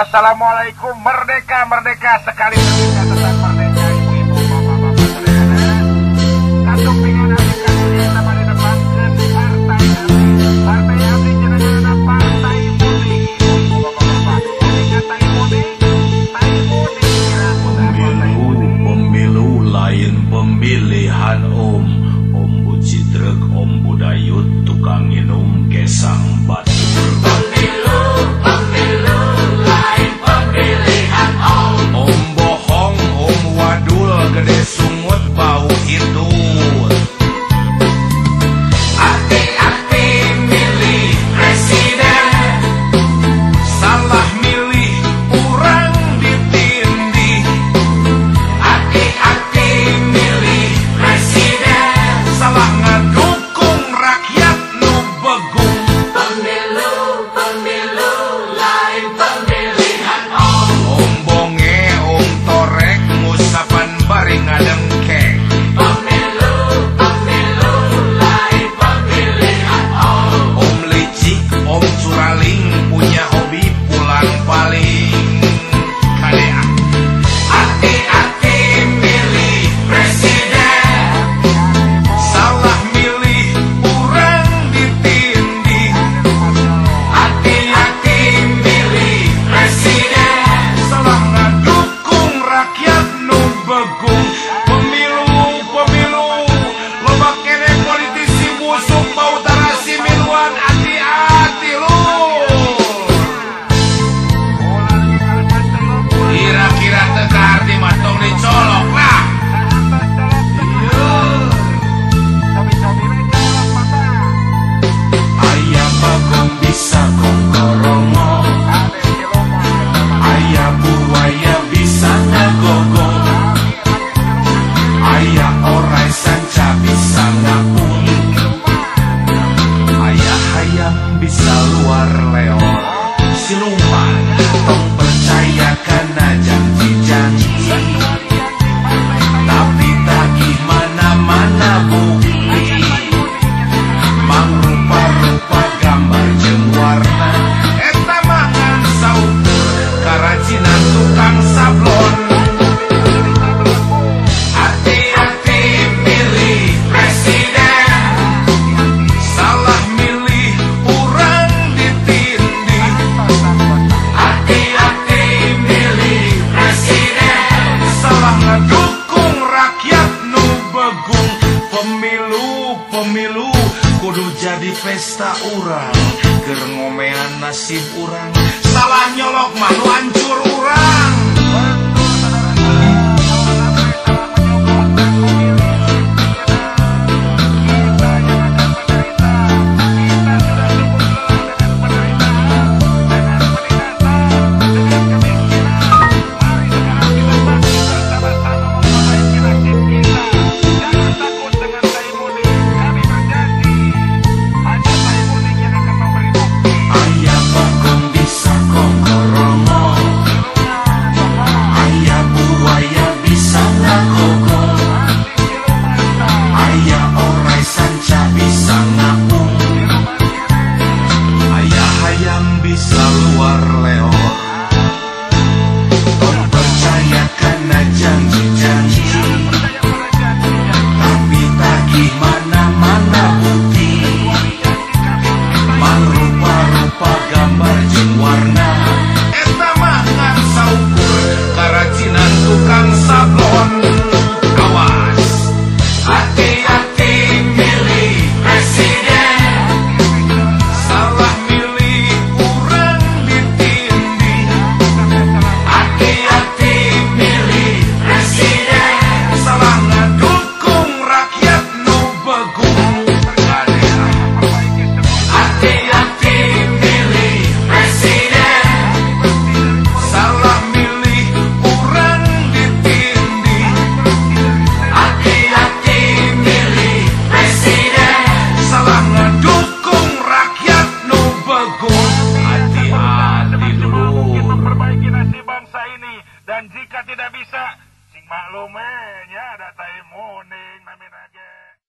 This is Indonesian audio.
Assalamualaikum merdeka merdeka sekali merdeka tetap merdeka ibu-ibu bapak-bapak saudara. Satu pingin hati kami sama di depan ke partai kami. Partai kami jenengan partai murni ibu-ibu bapak-bapak. Ingat tai partai tai murni. Pemilu, pemilu lain pemilihan om. Om bucitrek, om budayut, tukang minum, kesang batur. kudu jadi pesta urang. Ger ngomean nasib urang. Salah nyolok manu hancur urang. warna dan jika tidak bisa sing maklumnya eh, data muning